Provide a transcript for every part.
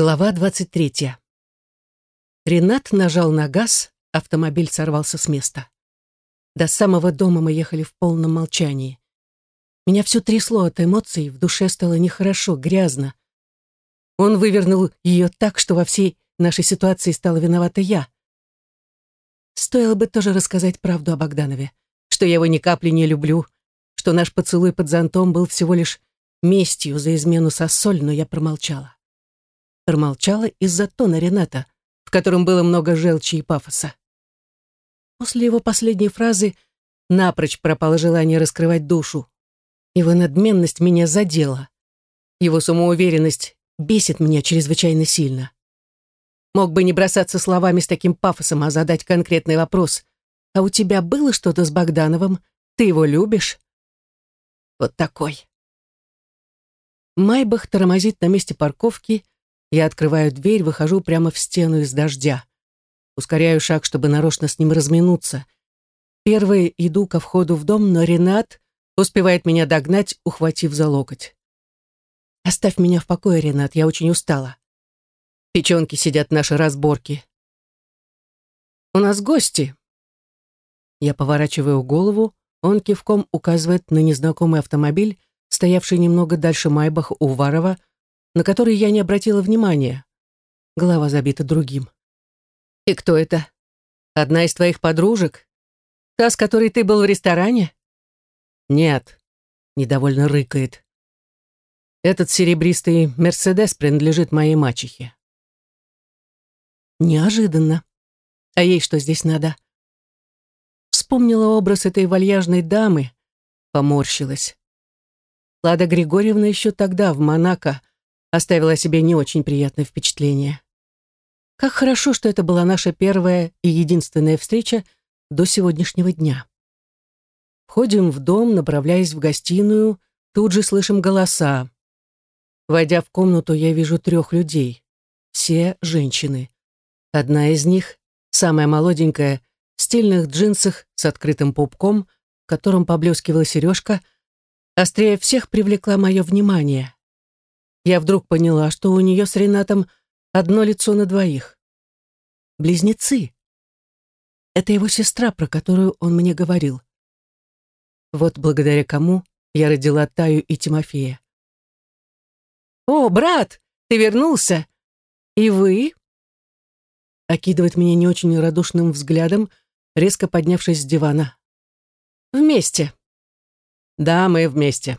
Глава 23. Ренат нажал на газ, автомобиль сорвался с места. До самого дома мы ехали в полном молчании. Меня все трясло от эмоций, в душе стало нехорошо, грязно. Он вывернул ее так, что во всей нашей ситуации стала виновата я. Стоило бы тоже рассказать правду о Богданове, что я его ни капли не люблю, что наш поцелуй под зонтом был всего лишь местью за измену со соль, но я промолчала промолчала из-за тона Рената, в котором было много желчи и пафоса. После его последней фразы напрочь пропало желание раскрывать душу. Его надменность меня задела. Его самоуверенность бесит меня чрезвычайно сильно. Мог бы не бросаться словами с таким пафосом, а задать конкретный вопрос. «А у тебя было что-то с Богдановым? Ты его любишь?» Вот такой. Майбах тормозит на месте парковки, я открываю дверь, выхожу прямо в стену из дождя. Ускоряю шаг, чтобы нарочно с ним разминуться. Первый иду ко входу в дом, но Ренат успевает меня догнать, ухватив за локоть. «Оставь меня в покое, Ренат, я очень устала. Печенки сидят наши разборки. У нас гости». Я поворачиваю голову, он кивком указывает на незнакомый автомобиль, стоявший немного дальше Майбаха Варова, на который я не обратила внимания. Голова забита другим. «И кто это? Одна из твоих подружек? Та, с которой ты был в ресторане?» «Нет», — недовольно рыкает. «Этот серебристый Мерседес принадлежит моей мачехе». Неожиданно. А ей что здесь надо? Вспомнила образ этой вальяжной дамы, поморщилась. Лада Григорьевна еще тогда в Монако оставила себе не очень приятное впечатление. Как хорошо, что это была наша первая и единственная встреча до сегодняшнего дня. Входим в дом, направляясь в гостиную, тут же слышим голоса. Войдя в комнату, я вижу трех людей. Все женщины. Одна из них, самая молоденькая, в стильных джинсах с открытым пупком, в котором поблескивала сережка, острее всех привлекла мое внимание я вдруг поняла, что у нее с Ренатом одно лицо на двоих. Близнецы. Это его сестра, про которую он мне говорил. Вот благодаря кому я родила Таю и Тимофея. «О, брат, ты вернулся! И вы?» Окидывает меня не очень радушным взглядом, резко поднявшись с дивана. «Вместе». «Да, мы вместе»,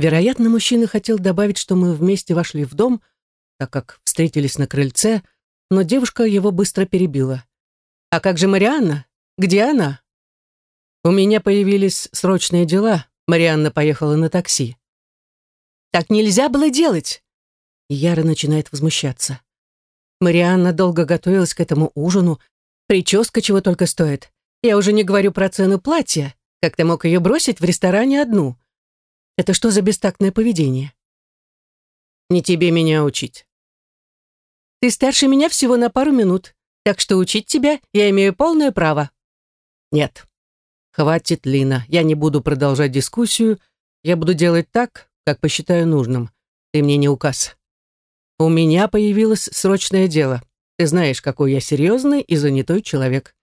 Вероятно, мужчина хотел добавить, что мы вместе вошли в дом, так как встретились на крыльце, но девушка его быстро перебила. «А как же Марианна? Где она?» «У меня появились срочные дела. Марианна поехала на такси». «Так нельзя было делать!» Яра начинает возмущаться. Марианна долго готовилась к этому ужину, прическа чего только стоит. Я уже не говорю про цену платья. Как ты мог ее бросить в ресторане одну?» Это что за бестактное поведение? Не тебе меня учить. Ты старше меня всего на пару минут, так что учить тебя я имею полное право. Нет. Хватит, Лина, я не буду продолжать дискуссию, я буду делать так, как посчитаю нужным. Ты мне не указ. У меня появилось срочное дело. Ты знаешь, какой я серьезный и занятой человек.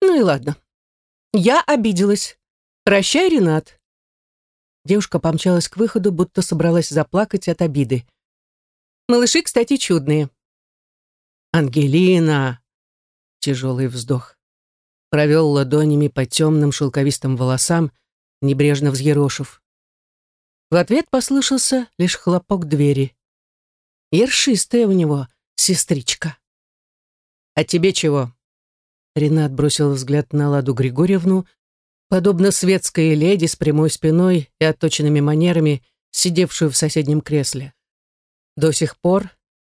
Ну и ладно. Я обиделась. Прощай, Ренат. Девушка помчалась к выходу, будто собралась заплакать от обиды. «Малыши, кстати, чудные». «Ангелина!» Тяжелый вздох. Провел ладонями по темным шелковистым волосам, небрежно взъерошив. В ответ послышался лишь хлопок двери. Ершистая у него сестричка. «А тебе чего?» Ренат бросил взгляд на Ладу Григорьевну, подобно светской леди с прямой спиной и отточенными манерами, сидевшую в соседнем кресле. До сих пор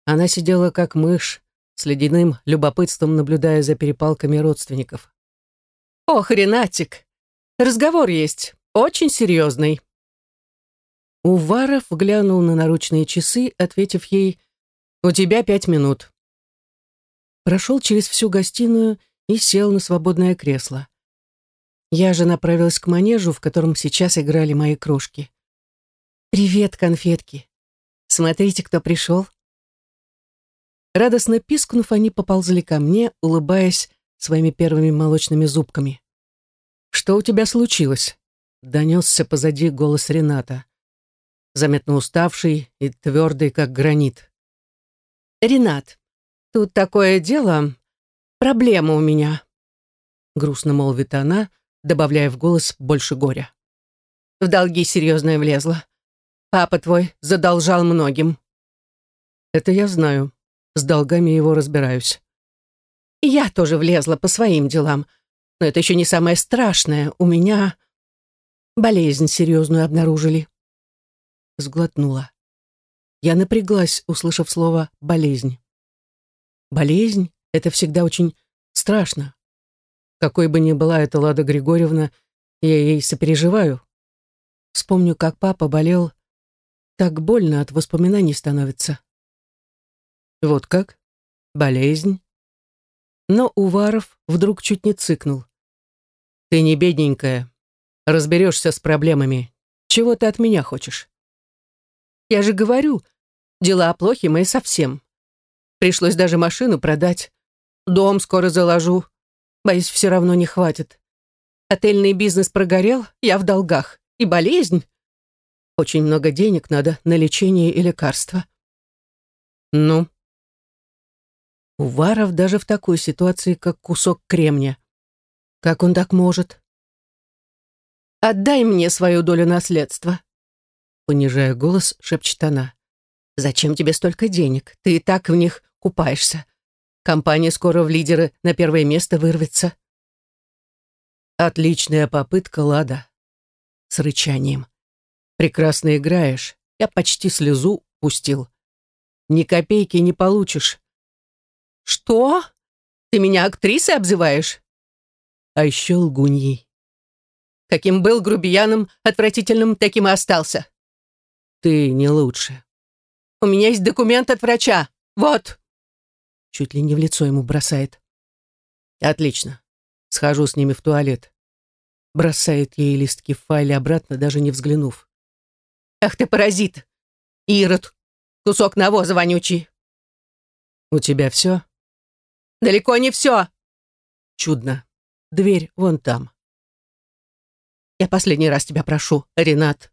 она сидела как мышь, с ледяным любопытством наблюдая за перепалками родственников. «Ох, Ренатик, разговор есть, очень серьезный». Уваров глянул на наручные часы, ответив ей «У тебя пять минут». Прошел через всю гостиную и сел на свободное кресло. Я же направилась к манежу, в котором сейчас играли мои крошки. «Привет, конфетки! Смотрите, кто пришел!» Радостно пискнув, они поползли ко мне, улыбаясь своими первыми молочными зубками. «Что у тебя случилось?» — донесся позади голос Рената, заметно уставший и твердый, как гранит. «Ренат, тут такое дело, проблема у меня», — грустно молвит она, добавляя в голос больше горя. «В долги серьезное влезла. Папа твой задолжал многим». «Это я знаю. С долгами его разбираюсь». «Я тоже влезла по своим делам. Но это еще не самое страшное. У меня болезнь серьезную обнаружили». Сглотнула. Я напряглась, услышав слово «болезнь». Болезнь — это всегда очень страшно. Какой бы ни была эта Лада Григорьевна, я ей сопереживаю. Вспомню, как папа болел, так больно от воспоминаний становится. Вот как? Болезнь? Но Уваров вдруг чуть не цыкнул. Ты не бедненькая. Разберешься с проблемами. Чего ты от меня хочешь? Я же говорю, дела плохи мои совсем. Пришлось даже машину продать. Дом скоро заложу. Боюсь, все равно не хватит. Отельный бизнес прогорел, я в долгах. И болезнь. Очень много денег надо на лечение и лекарства. Ну? Уваров даже в такой ситуации, как кусок кремня. Как он так может? «Отдай мне свою долю наследства», — понижая голос, шепчет она. «Зачем тебе столько денег? Ты и так в них купаешься. Компания скоро в лидеры на первое место вырвется». «Отличная попытка, Лада», — с рычанием. «Прекрасно играешь. Я почти слезу пустил. Ни копейки не получишь». «Что? Ты меня актрисой обзываешь?» а еще лгуньей. Каким был грубияном, отвратительным, таким и остался. Ты не лучше. У меня есть документ от врача. Вот. Чуть ли не в лицо ему бросает. Отлично. Схожу с ними в туалет. Бросает ей листки в файле обратно, даже не взглянув. Ах ты паразит! Ирод! Кусок навоза вонючий! У тебя все? Далеко не все. Чудно. Дверь вон там. Я последний раз тебя прошу, Ренат.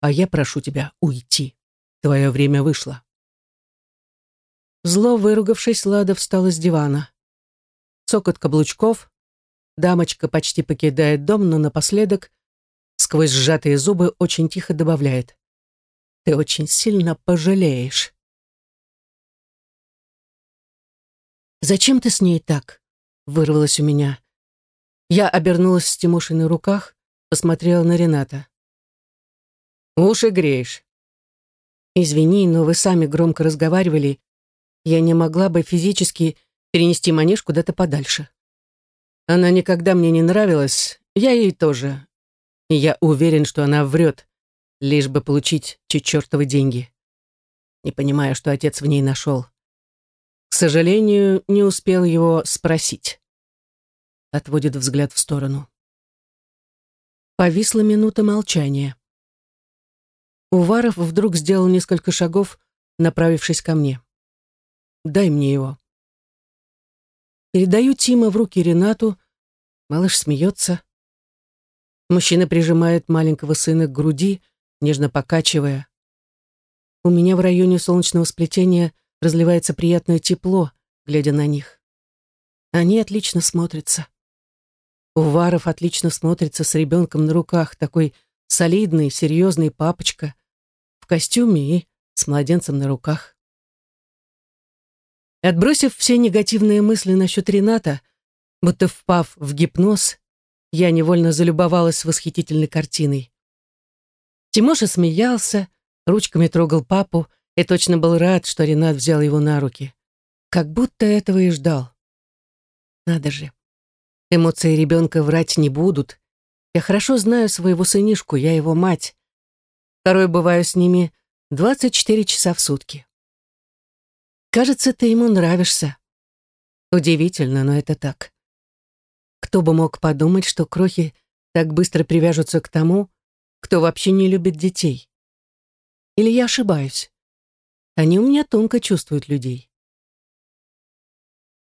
А я прошу тебя уйти. Твое время вышло. Зло выругавшись, Лада встала с дивана. Цокот каблучков. Дамочка почти покидает дом, но напоследок, сквозь сжатые зубы, очень тихо добавляет. Ты очень сильно пожалеешь. «Зачем ты с ней так?» — вырвалось у меня. Я обернулась с Тимошей на руках, посмотрела на Рената. «Уши греешь». «Извини, но вы сами громко разговаривали. Я не могла бы физически перенести манеж куда-то подальше. Она никогда мне не нравилась, я ей тоже. И я уверен, что она врет, лишь бы получить те деньги. Не понимаю, что отец в ней нашел. К сожалению, не успел его спросить отводит взгляд в сторону. Повисла минута молчания. Уваров вдруг сделал несколько шагов, направившись ко мне. «Дай мне его». Передаю Тима в руки Ренату. Малыш смеется. Мужчина прижимает маленького сына к груди, нежно покачивая. У меня в районе солнечного сплетения разливается приятное тепло, глядя на них. Они отлично смотрятся. Уваров отлично смотрится с ребенком на руках, такой солидный, серьезный папочка, в костюме и с младенцем на руках. Отбросив все негативные мысли насчет Рената, будто впав в гипноз, я невольно залюбовалась восхитительной картиной. Тимоша смеялся, ручками трогал папу и точно был рад, что Ренат взял его на руки. Как будто этого и ждал. Надо же. Эмоции ребенка врать не будут. Я хорошо знаю своего сынишку, я его мать. Порой бываю с ними 24 часа в сутки. Кажется, ты ему нравишься. Удивительно, но это так. Кто бы мог подумать, что крохи так быстро привяжутся к тому, кто вообще не любит детей? Или я ошибаюсь? Они у меня тонко чувствуют людей.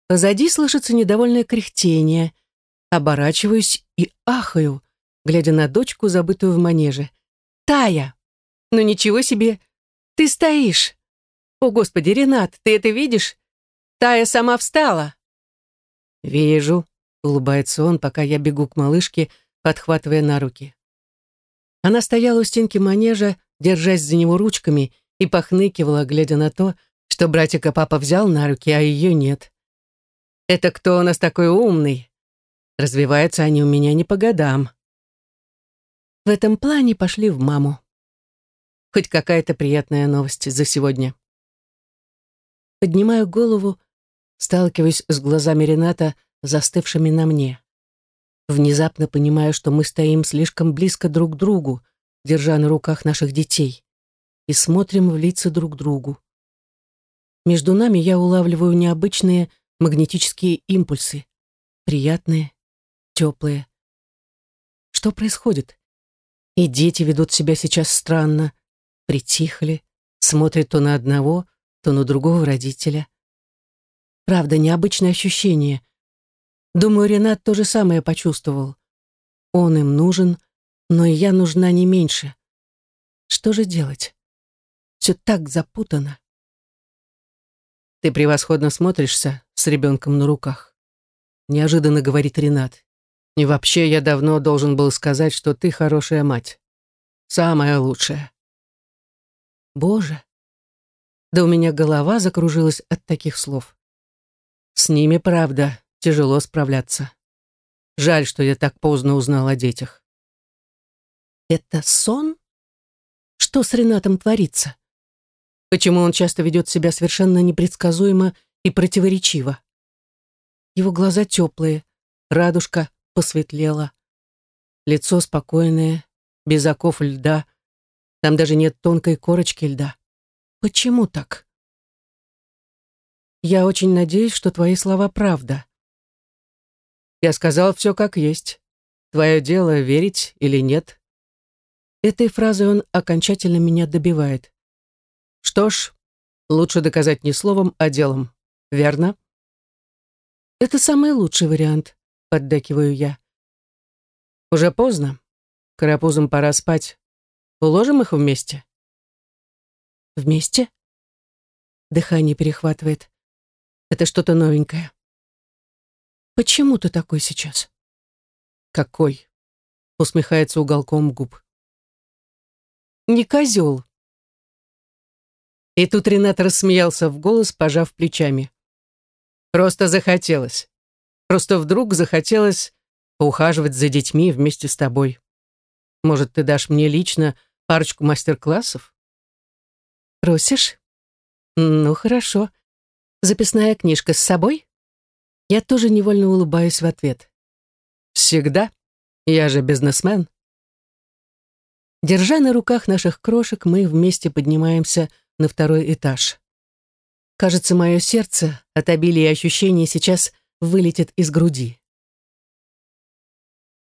Позади слышится недовольное кряхтение. Оборачиваюсь и ахаю, глядя на дочку, забытую в манеже. «Тая! Ну ничего себе! Ты стоишь! О, Господи, Ренат, ты это видишь? Тая сама встала!» «Вижу», — улыбается он, пока я бегу к малышке, подхватывая на руки. Она стояла у стенки манежа, держась за него ручками, и похныкивала, глядя на то, что братика папа взял на руки, а ее нет. «Это кто у нас такой умный?» Развиваются они у меня не по годам. В этом плане пошли в маму. Хоть какая-то приятная новость за сегодня. Поднимаю голову, сталкиваюсь с глазами Рената, застывшими на мне. Внезапно понимаю, что мы стоим слишком близко друг к другу, держа на руках наших детей, и смотрим в лица друг другу. Между нами я улавливаю необычные магнетические импульсы, приятные, теплые. Что происходит? И дети ведут себя сейчас странно, притихли, смотрят то на одного, то на другого родителя. Правда, необычное ощущение. Думаю, Ренат то же самое почувствовал. Он им нужен, но и я нужна не меньше. Что же делать? Все так запутано. Ты превосходно смотришься с ребенком на руках. Неожиданно говорит Ренат. И вообще я давно должен был сказать, что ты хорошая мать. Самая лучшая. Боже. Да у меня голова закружилась от таких слов. С ними, правда, тяжело справляться. Жаль, что я так поздно узнал о детях. Это сон? Что с Ренатом творится? Почему он часто ведет себя совершенно непредсказуемо и противоречиво? Его глаза теплые, радужка посветлела. Лицо спокойное, без оков льда. Там даже нет тонкой корочки льда. Почему так? Я очень надеюсь, что твои слова правда. Я сказал все как есть. Твое дело верить или нет. Этой фразой он окончательно меня добивает. Что ж, лучше доказать не словом, а делом. Верно? Это самый лучший вариант, поддакиваю я. Уже поздно. Карапузам пора спать. Уложим их вместе? Вместе? Дыхание перехватывает. Это что-то новенькое. Почему ты такой сейчас? Какой? Усмехается уголком губ. Не козел. И тут Ренат рассмеялся в голос, пожав плечами. Просто захотелось. Просто вдруг захотелось поухаживать за детьми вместе с тобой. Может, ты дашь мне лично парочку мастер-классов? Просишь? Ну, хорошо. Записная книжка с собой? Я тоже невольно улыбаюсь в ответ. Всегда. Я же бизнесмен. Держа на руках наших крошек, мы вместе поднимаемся на второй этаж. Кажется, мое сердце от обилия ощущений сейчас вылетит из груди.